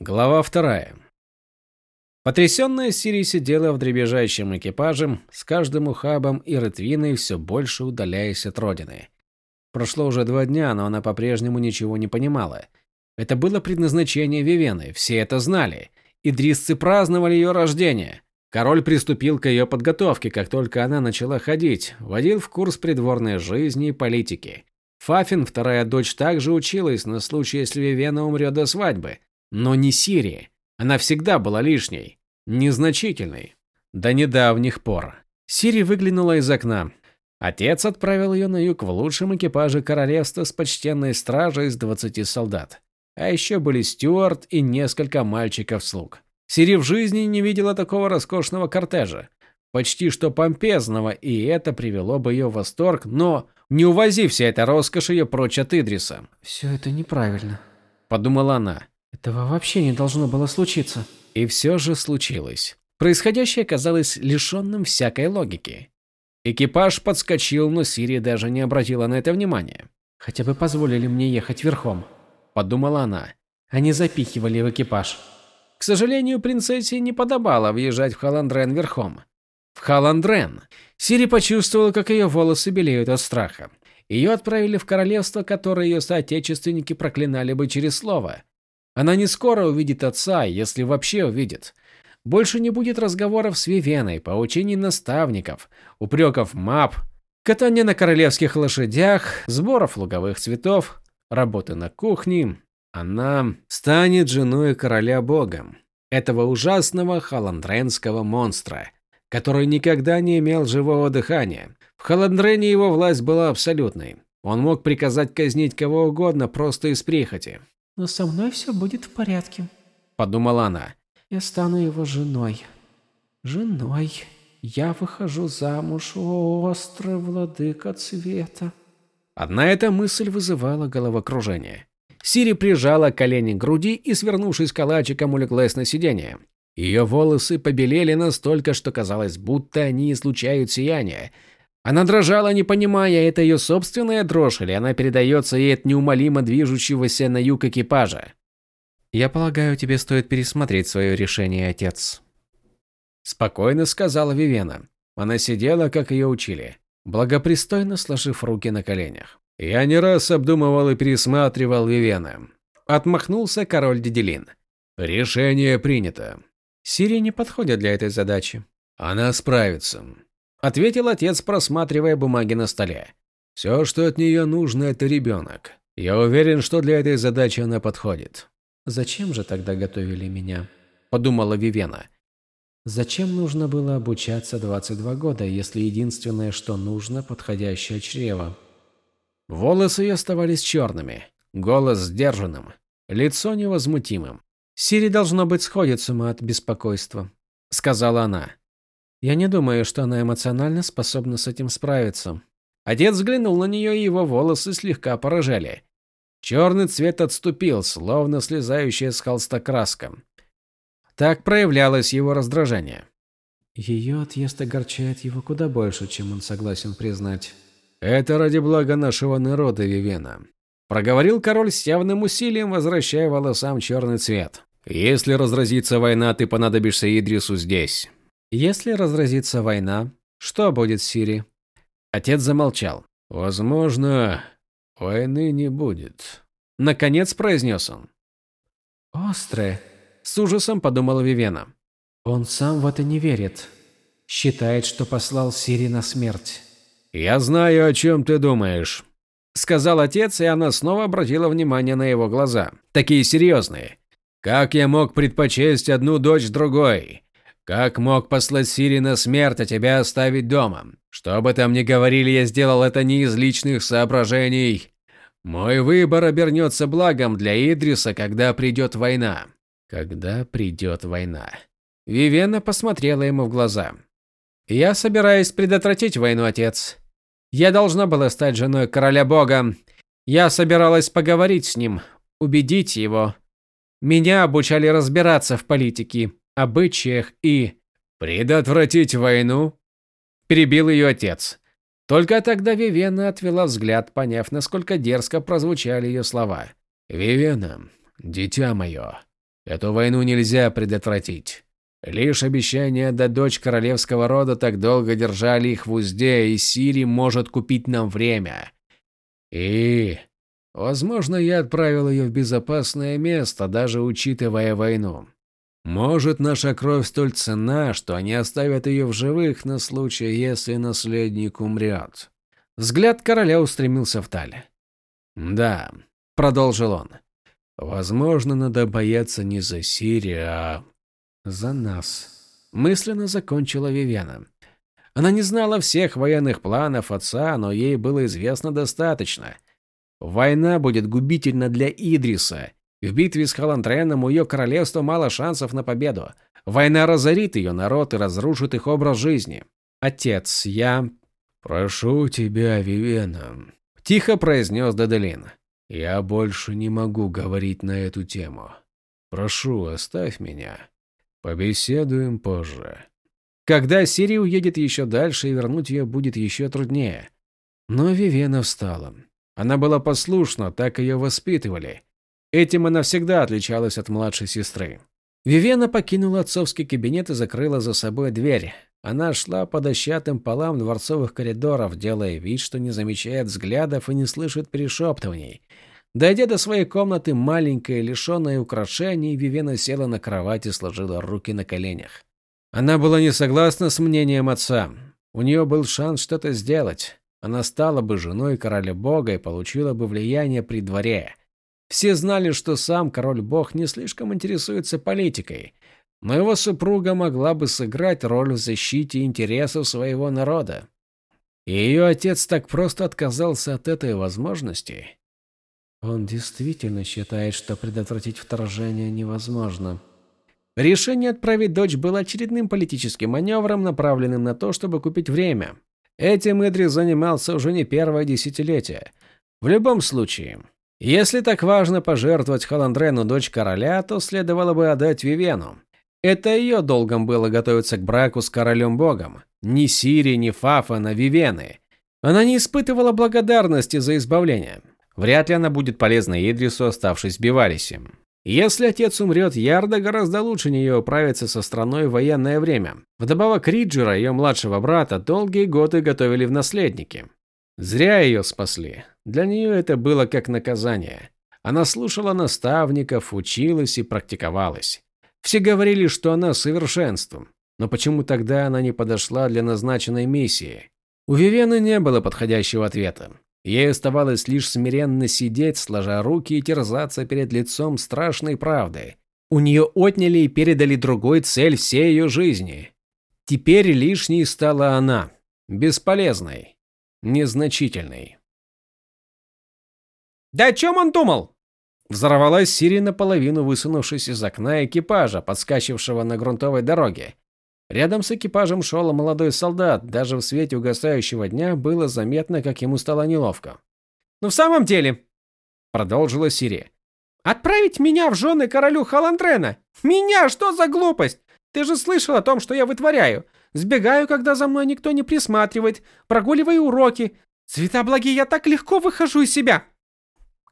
Глава вторая. Потрясенная Сири сидела в дребезжащем экипаже, с каждым ухабом и ретвиной все больше удаляясь от родины. Прошло уже два дня, но она по-прежнему ничего не понимала. Это было предназначение Вивены, все это знали. Идрисцы праздновали ее рождение. Король приступил к ее подготовке, как только она начала ходить, вводил в курс придворной жизни и политики. Фафин, вторая дочь, также училась на случай, если Вивена умрет до свадьбы, но не Сири. Она всегда была лишней, незначительной. До недавних пор. Сири выглянула из окна. Отец отправил ее на юг в лучшем экипаже королевства с почтенной стражей из 20 солдат. А еще были Стюарт и несколько мальчиков-слуг. Сири в жизни не видела такого роскошного кортежа. Почти что помпезного, и это привело бы ее в восторг, но не увози вся эта роскошь ее прочь от Идриса. «Все это неправильно», – подумала она. Этого вообще не должно было случиться. И все же случилось. Происходящее казалось лишенным всякой логики. Экипаж подскочил, но Сири даже не обратила на это внимания. «Хотя бы позволили мне ехать верхом», – подумала она. Они запихивали в экипаж. К сожалению, принцессе не подобало въезжать в Халандрен верхом. В Халандрен. Сири почувствовала, как ее волосы белеют от страха. Ее отправили в королевство, которое ее соотечественники проклинали бы через слово. Она не скоро увидит отца, если вообще увидит. Больше не будет разговоров с Вивеной, поучений наставников, упреков мап, катания на королевских лошадях, сборов луговых цветов, работы на кухне. Она станет женой короля богом, этого ужасного халандренского монстра, который никогда не имел живого дыхания. В Халандрене его власть была абсолютной. Он мог приказать казнить кого угодно просто из прихоти. Но со мной все будет в порядке, подумала она. Я стану его женой. Женой. Я выхожу замуж, о острый владыка цвета. Одна эта мысль вызывала головокружение. Сири прижала колени к груди и, свернувшись калачиком, улеглась на сиденье. Ее волосы побелели настолько, что казалось, будто они излучают сияние, она дрожала, не понимая, это ее собственная дрожь или она передается ей от неумолимо движущегося на юг экипажа. «Я полагаю, тебе стоит пересмотреть свое решение, отец». Спокойно сказала Вивена. Она сидела, как ее учили, благопристойно сложив руки на коленях. «Я не раз обдумывал и пересматривал Вивена». Отмахнулся король Диделин. «Решение принято». Сири не подходит для этой задачи. Она справится ответил отец, просматривая бумаги на столе. Все, что от нее нужно, это ребенок. Я уверен, что для этой задачи она подходит. Зачем же тогда готовили меня? Подумала Вивена. Зачем нужно было обучаться 22 года, если единственное, что нужно, подходящее чрево? Волосы ее оставались черными, голос сдержанным, лицо невозмутимым. Сири должно быть сходит с ума от беспокойства, сказала она. Я не думаю, что она эмоционально способна с этим справиться. Отец взглянул на нее, и его волосы слегка поражали. Черный цвет отступил, словно слезающая с холста краска. Так проявлялось его раздражение. Ее отъезд огорчает его куда больше, чем он согласен признать. «Это ради блага нашего народа, Вивена», – проговорил король с явным усилием, возвращая волосам черный цвет. «Если разразится война, ты понадобишься Идрису здесь. Если разразится война, что будет с Сирией? Отец замолчал. Возможно, войны не будет. Наконец произнес он. Острое. С ужасом подумала Вивена. Он сам в это не верит. Считает, что послал Сири на смерть. «Я знаю, о чем ты думаешь», – сказал отец, и она снова обратила внимание на его глаза. Такие серьезные. «Как я мог предпочесть одну дочь другой? Как мог послать Сири на смерть, а тебя оставить дома? Что бы там ни говорили, я сделал это не из личных соображений. Мой выбор обернется благом для Идриса, когда придет война. Когда придет война. Вивена посмотрела ему в глаза. Я собираюсь предотвратить войну, отец. Я должна была стать женой короля бога. Я собиралась поговорить с ним, убедить его. Меня обучали разбираться в политике обычаях и предотвратить войну? Перебил ее отец. Только тогда Вивена отвела взгляд, поняв, насколько дерзко прозвучали ее слова. «Вивена, дитя мое, Эту войну нельзя предотвратить. Лишь обещание отдать дочь королевского рода так долго держали их в узде, и Сири может купить нам время. И, возможно, я отправил ее в безопасное место, даже учитывая войну. Может, наша кровь столь ценна, что они оставят ее в живых на случай, если наследник умрет. Взгляд короля устремился в таль. «Да», — продолжил он, — «возможно, надо бояться не за Сири, а за нас». Мысленно закончила Вивена. Она не знала всех военных планов отца, но ей было известно достаточно. Война будет губительна для Идриса. В битве с Халантреном у ее королевства мало шансов на победу. Война разорит ее народ и разрушит их образ жизни. Отец, я... «Прошу тебя, Вивена», – тихо произнес Деделин. «Я больше не могу говорить на эту тему. Прошу, оставь меня. Побеседуем позже». Когда Сири уедет еще дальше, и вернуть ее будет еще труднее. Но Вивена встала. Она была послушна, так ее воспитывали. Этим она всегда отличалась от младшей сестры. Вивена покинула отцовский кабинет и закрыла за собой дверь. Она шла по дощатым полам дворцовых коридоров, делая вид, что не замечает взглядов и не слышит перешептываний. Дойдя до своей комнаты, маленькая, лишенная украшений, Вивена села на кровать и сложила руки на коленях. Она была не согласна с мнением отца. У нее был шанс что-то сделать. Она стала бы женой короля бога и получила бы влияние при дворе. Все знали, что сам король-бог не слишком интересуется политикой, но его супруга могла бы сыграть роль в защите интересов своего народа. И ее отец так просто отказался от этой возможности. Он действительно считает, что предотвратить вторжение невозможно. Решение отправить дочь было очередным политическим маневром, направленным на то, чтобы купить время. Этим Идрис занимался уже не первое десятилетие. В любом случае, если так важно пожертвовать Халандрену дочь короля, то следовало бы отдать Вивену. Это ее долгом было готовиться к браку с королем-богом. Ни Сири, ни Фафа, ни Вивены. Она не испытывала благодарности за избавление. Вряд ли она будет полезна Идрису, оставшись в Бивалисе. Если отец умрет, Ярда гораздо лучше нее управиться со страной в военное время. Вдобавок Риджера, ее младшего брата, долгие годы готовили в наследники. Зря ее спасли. Для нее это было как наказание. Она слушала наставников, училась и практиковалась. Все говорили, что она совершенством. Но почему тогда она не подошла для назначенной миссии? У Вивены не было подходящего ответа. Ей оставалось лишь смиренно сидеть, сложа руки и терзаться перед лицом страшной правды. У нее отняли и передали другой цель всей ее жизни. Теперь лишней стала она. Бесполезной. Незначительной. «Да о чем он думал?» Взорвалась Сири наполовину высунувшись из окна экипажа, подскачившего на грунтовой дороге. Рядом с экипажем шел молодой солдат, даже в свете угасающего дня было заметно, как ему стало неловко. «Ну в самом деле», — продолжила Сири, — «отправить меня в жены королю Халандрена? Меня? Что за глупость? Ты же слышал о том, что я вытворяю. Сбегаю, когда за мной никто не присматривает, прогуливаю уроки. Цвета благие, я так легко выхожу из себя».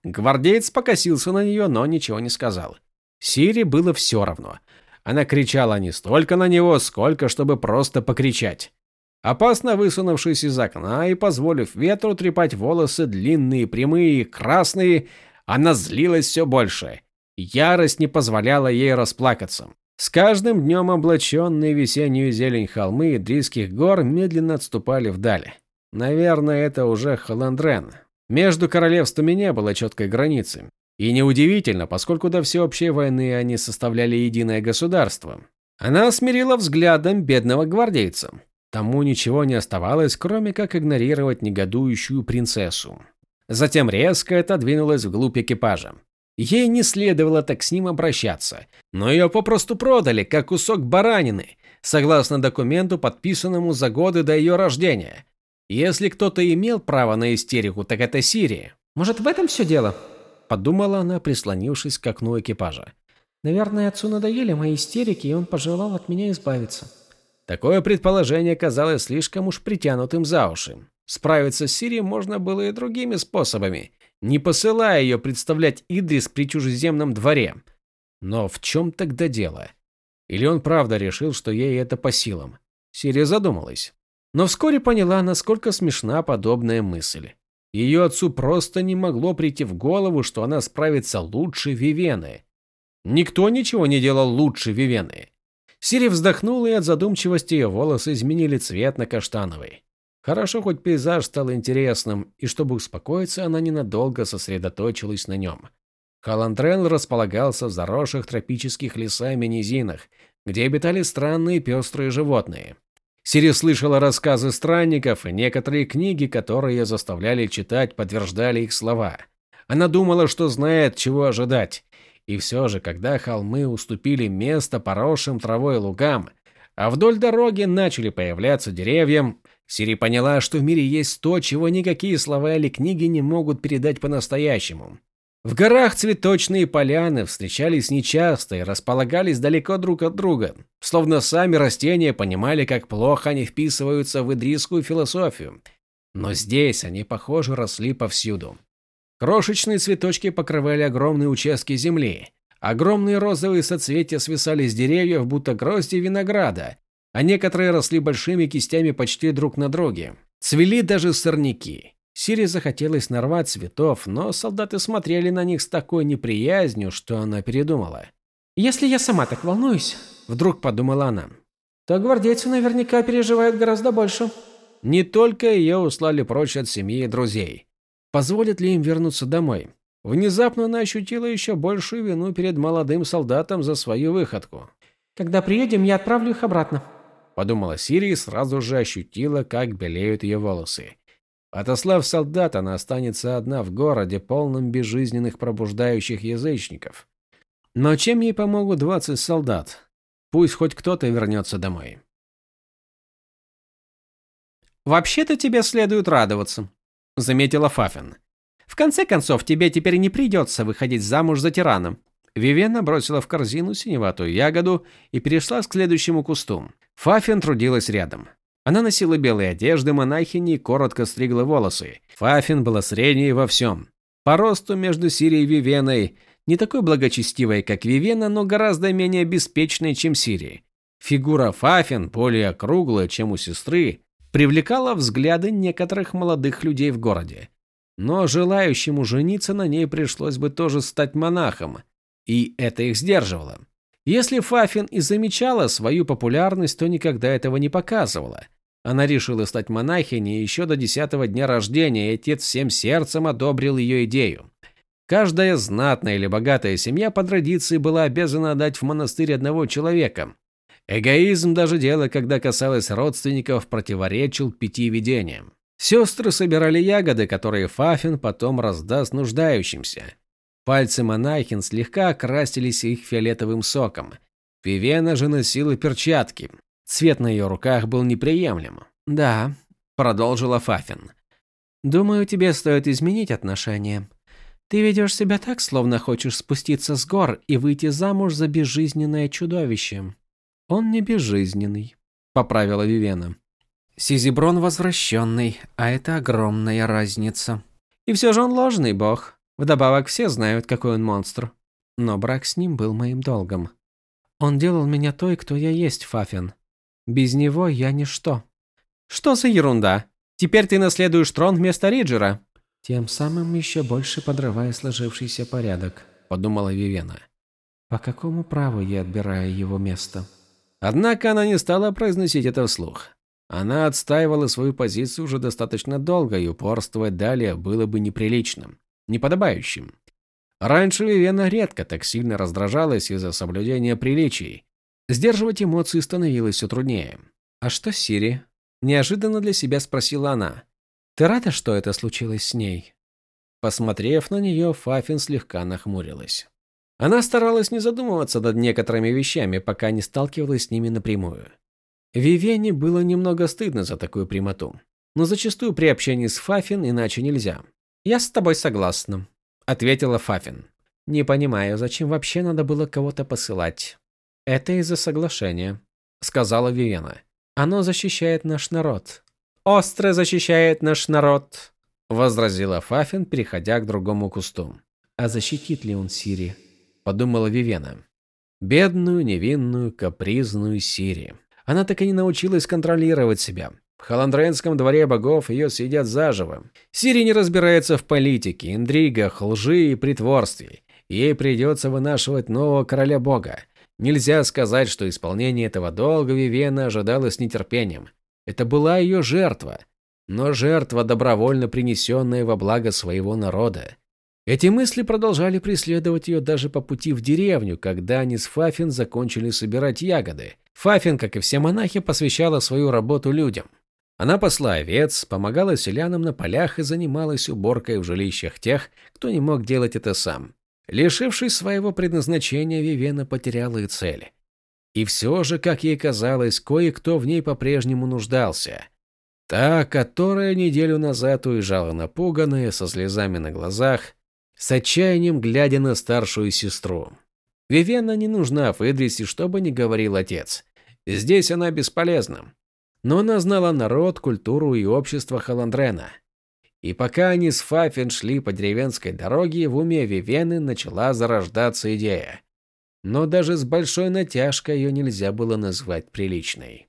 Гвардеец покосился на нее, но ничего не сказал. Сири было все равно. Она кричала не столько на него, сколько чтобы просто покричать. Опасно высунувшись из окна и позволив ветру трепать волосы длинные, прямые, красные, она злилась все больше. Ярость не позволяла ей расплакаться. С каждым днем облаченные весеннюю зелень холмы Идрийских гор медленно отступали вдали. Наверное, это уже Халандрен, между королевствами не было четкой границы. И неудивительно, поскольку до всеобщей войны они составляли единое государство. Она смирила взглядом бедного гвардейца. Тому ничего не оставалось, кроме как игнорировать негодующую принцессу. Затем резко отодвинулась вглубь экипажа. Ей не следовало так с ним обращаться, но ее попросту продали, как кусок баранины, согласно документу, подписанному за годы до ее рождения. Если кто-то имел право на истерику, так это Сирия. Может, в этом все дело? Подумала она, прислонившись к окну экипажа. Наверное, отцу надоели мои истерики, и он пожелал от меня избавиться. Такое предположение казалось слишком уж притянутым за уши. Справиться с Сирией можно было и другими способами, не посылая ее представлять Идрис при чужеземном дворе. Но в чем тогда дело? Или он правда решил, что ей это по силам? Сирия задумалась. Но вскоре поняла, насколько смешна подобная мысль. Ее отцу просто не могло прийти в голову, что она справится лучше Вивены. Никто ничего не делал лучше Вивены. Сири вздохнула, и от задумчивости ее волосы изменили цвет на каштановый. Хорошо, хоть пейзаж стал интересным, и чтобы успокоиться, она ненадолго сосредоточилась на нем. Халандрел располагался в заросших тропических лесами низинах, где обитали странные пестрые животные. Сири слышала рассказы странников, и некоторые книги, которые заставляли читать, подтверждали их слова. Она думала, что знает, чего ожидать. И все же, когда холмы уступили место поросшим травой лугам, а вдоль дороги начали появляться деревья, Сири поняла, что в мире есть то, чего никакие слова или книги не могут передать по-настоящему. В горах цветочные поляны встречались нечасто и располагались далеко друг от друга, словно сами растения понимали, как плохо они вписываются в идрийскую философию. Но здесь они, похоже, росли повсюду. Крошечные цветочки покрывали огромные участки земли. Огромные розовые соцветия свисали с деревьев, будто грозди винограда, а некоторые росли большими кистями почти друг на друге. Цвели даже сорняки. Сири захотелось нарвать цветов, но солдаты смотрели на них с такой неприязнью, что она передумала. «Если я сама так волнуюсь», – вдруг подумала она, – «то гвардейцы наверняка переживают гораздо больше». Не только ее услали прочь от семьи и друзей. Позволит ли им вернуться домой? Внезапно она ощутила еще большую вину перед молодым солдатом за свою выходку. «Когда приедем, я отправлю их обратно», – подумала Сири и сразу же ощутила, как белеют ее волосы. Отослав солдат, она останется одна в городе, полном безжизненных пробуждающих язычников. Но чем ей помогут 20 солдат? Пусть хоть кто-то вернется домой. «Вообще-то тебе следует радоваться», – заметила Фафин. «В конце концов, тебе теперь не придется выходить замуж за тирана». Вивена бросила в корзину синеватую ягоду и перешла к следующему кусту. Фафин трудилась рядом. Она носила белые одежды монахини и коротко стригла волосы. Фафин была средней во всем. По росту между Сирией и Вивеной, не такой благочестивой, как Вивена, но гораздо менее беспечной, чем Сирия. Фигура Фафин, более округлая, чем у сестры, привлекала взгляды некоторых молодых людей в городе. Но желающему жениться на ней пришлось бы тоже стать монахом, и это их сдерживало. Если Фафин и замечала свою популярность, то никогда этого не показывала. Она решила стать монахиней еще до десятого дня рождения, и отец всем сердцем одобрил ее идею. Каждая знатная или богатая семья по традиции была обязана отдать в монастырь одного человека. Эгоизм даже дело, когда касалось родственников, противоречил пяти видениям. Сестры собирали ягоды, которые Фафин потом раздаст нуждающимся. Пальцы монахин слегка окрасились их фиолетовым соком. Вивена же носила перчатки. Цвет на ее руках был неприемлем. «Да», – продолжила Фафин. «Думаю, тебе стоит изменить отношения. Ты ведешь себя так, словно хочешь спуститься с гор и выйти замуж за безжизненное чудовище». «Он не безжизненный», – поправила Вивена. «Сизиброн возвращенный, а это огромная разница». «И все же он ложный бог», Вдобавок все знают, какой он монстр. Но брак с ним был моим долгом. Он делал меня той, кто я есть, Фафин. Без него я ничто. Что за ерунда? Теперь ты наследуешь трон вместо Риджера. Тем самым еще больше подрывая сложившийся порядок, подумала Вивена. По какому праву я отбираю его место? Однако она не стала произносить это вслух. Она отстаивала свою позицию уже достаточно долго, и упорствовать далее было бы неприличным неподобающим. Раньше Вивена редко так сильно раздражалась из-за соблюдения приличий. Сдерживать эмоции становилось все труднее. «А что Сири?» – неожиданно для себя спросила она. «Ты рада, что это случилось с ней?» Посмотрев на нее, Фафин слегка нахмурилась. Она старалась не задумываться над некоторыми вещами, пока не сталкивалась с ними напрямую. Вивене было немного стыдно за такую прямоту. Но зачастую при общении с Фафин иначе нельзя. «Я с тобой согласна», – ответила Фафин. «Не понимаю, зачем вообще надо было кого-то посылать?» «Это из-за соглашения», – сказала Вивена. «Оно защищает наш народ». «Остро защищает наш народ», – возразила Фафин, переходя к другому кусту. «А защитит ли он Сири?» – подумала Вивена. Бедную, невинную, капризную Сири. Она так и не научилась контролировать себя. В Халандренском дворе богов ее съедят заживо. Сири не разбирается в политике, интригах, лжи и притворстве. Ей придется вынашивать нового короля бога. Нельзя сказать, что исполнение этого долга Вивена ожидала с нетерпением. Это была ее жертва. Но жертва, добровольно принесенная во благо своего народа. Эти мысли продолжали преследовать ее даже по пути в деревню, когда они с Фафин закончили собирать ягоды. Фафин, как и все монахи, посвящала свою работу людям. Она посла овец, помогала селянам на полях и занималась уборкой в жилищах тех, кто не мог делать это сам. Лишившись своего предназначения, Вивена потеряла и цель. И все же, как ей казалось, кое-кто в ней по-прежнему нуждался. Та, которая неделю назад уезжала напуганная, со слезами на глазах, с отчаянием глядя на старшую сестру. Вивена не нужна Федрисе, что бы ни говорил отец. Здесь она бесполезна. Но она знала народ, культуру и общество Халандрена. И пока они с Фафин шли по деревенской дороге, в уме Вивены начала зарождаться идея. Но даже с большой натяжкой ее нельзя было назвать приличной.